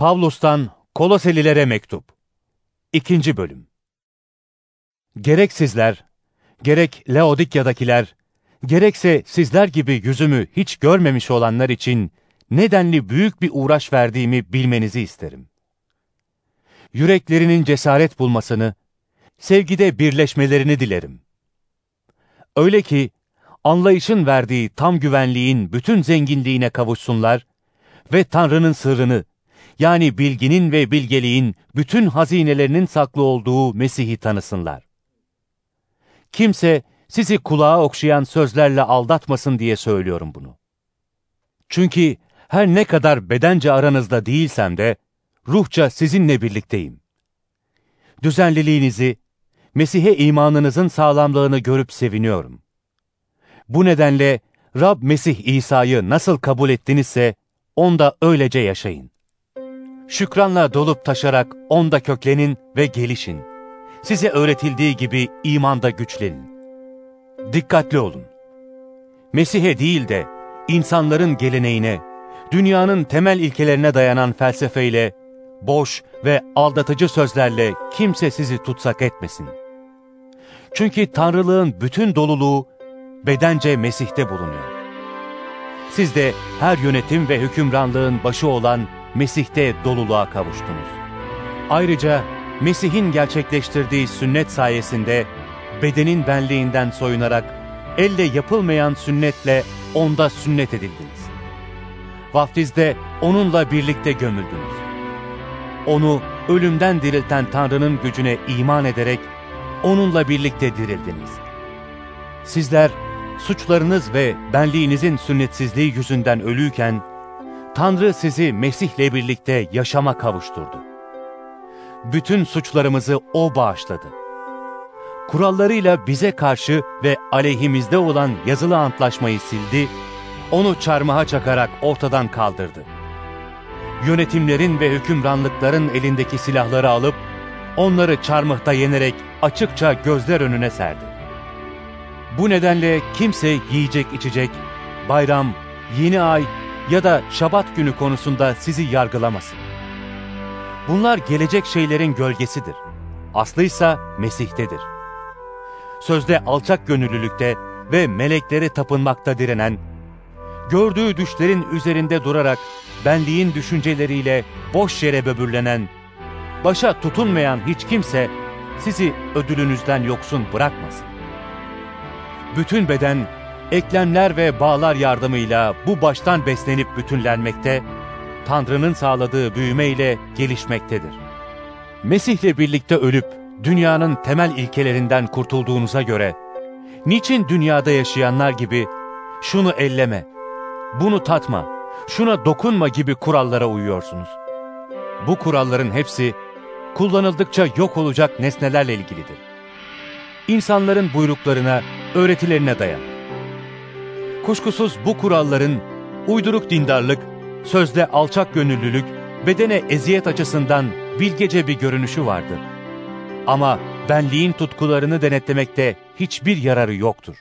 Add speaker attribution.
Speaker 1: Pavlus'tan Koloselilere Mektup 2. Bölüm Gerek sizler, gerek Laodikya'dakiler, gerekse sizler gibi yüzümü hiç görmemiş olanlar için nedenli büyük bir uğraş verdiğimi bilmenizi isterim. Yüreklerinin cesaret bulmasını, sevgide birleşmelerini dilerim. Öyle ki, anlayışın verdiği tam güvenliğin bütün zenginliğine kavuşsunlar ve Tanrı'nın sırrını, yani bilginin ve bilgeliğin bütün hazinelerinin saklı olduğu Mesih'i tanısınlar. Kimse sizi kulağa okşayan sözlerle aldatmasın diye söylüyorum bunu. Çünkü her ne kadar bedence aranızda değilsem de, ruhça sizinle birlikteyim. Düzenliliğinizi, Mesih'e imanınızın sağlamlığını görüp seviniyorum. Bu nedenle Rab Mesih İsa'yı nasıl kabul ettinizse, onda öylece yaşayın. Şükranla dolup taşarak onda köklenin ve gelişin. Size öğretildiği gibi imanda güçlenin. Dikkatli olun. Mesih'e değil de insanların geleneğine, dünyanın temel ilkelerine dayanan felsefeyle, boş ve aldatıcı sözlerle kimse sizi tutsak etmesin. Çünkü Tanrılığın bütün doluluğu bedence Mesih'te bulunuyor. Siz de her yönetim ve hükümranlığın başı olan Mesih'te doluluğa kavuştunuz. Ayrıca Mesih'in gerçekleştirdiği sünnet sayesinde bedenin benliğinden soyunarak elle yapılmayan sünnetle onda sünnet edildiniz. Vaftizde onunla birlikte gömüldünüz. Onu ölümden dirilten Tanrı'nın gücüne iman ederek onunla birlikte dirildiniz. Sizler suçlarınız ve benliğinizin sünnetsizliği yüzünden ölüyken, Tanrı sizi Mesih'le birlikte yaşama kavuşturdu. Bütün suçlarımızı O bağışladı. Kurallarıyla bize karşı ve aleyhimizde olan yazılı antlaşmayı sildi, onu çarmıha çakarak ortadan kaldırdı. Yönetimlerin ve hükümranlıkların elindeki silahları alıp, onları çarmıhta yenerek açıkça gözler önüne serdi. Bu nedenle kimse yiyecek içecek, bayram, yeni ay ya da şabat günü konusunda sizi yargılamasın. Bunlar gelecek şeylerin gölgesidir. Aslıysa Mesih'tedir. Sözde alçak gönüllülükte ve meleklere tapınmakta direnen, gördüğü düşlerin üzerinde durarak benliğin düşünceleriyle boş yere böbürlenen, başa tutunmayan hiç kimse sizi ödülünüzden yoksun bırakmasın. Bütün beden, eklemler ve bağlar yardımıyla bu baştan beslenip bütünlenmekte, Tanrı'nın sağladığı büyümeyle gelişmektedir. Mesih'le birlikte ölüp dünyanın temel ilkelerinden kurtulduğunuza göre, niçin dünyada yaşayanlar gibi şunu elleme, bunu tatma, şuna dokunma gibi kurallara uyuyorsunuz? Bu kuralların hepsi kullanıldıkça yok olacak nesnelerle ilgilidir. İnsanların buyruklarına, öğretilerine dayan. Kuşkusuz bu kuralların uyduruk dindarlık, sözde alçak gönüllülük, bedene eziyet açısından bilgece bir görünüşü vardır. Ama benliğin tutkularını denetlemekte hiçbir yararı yoktur.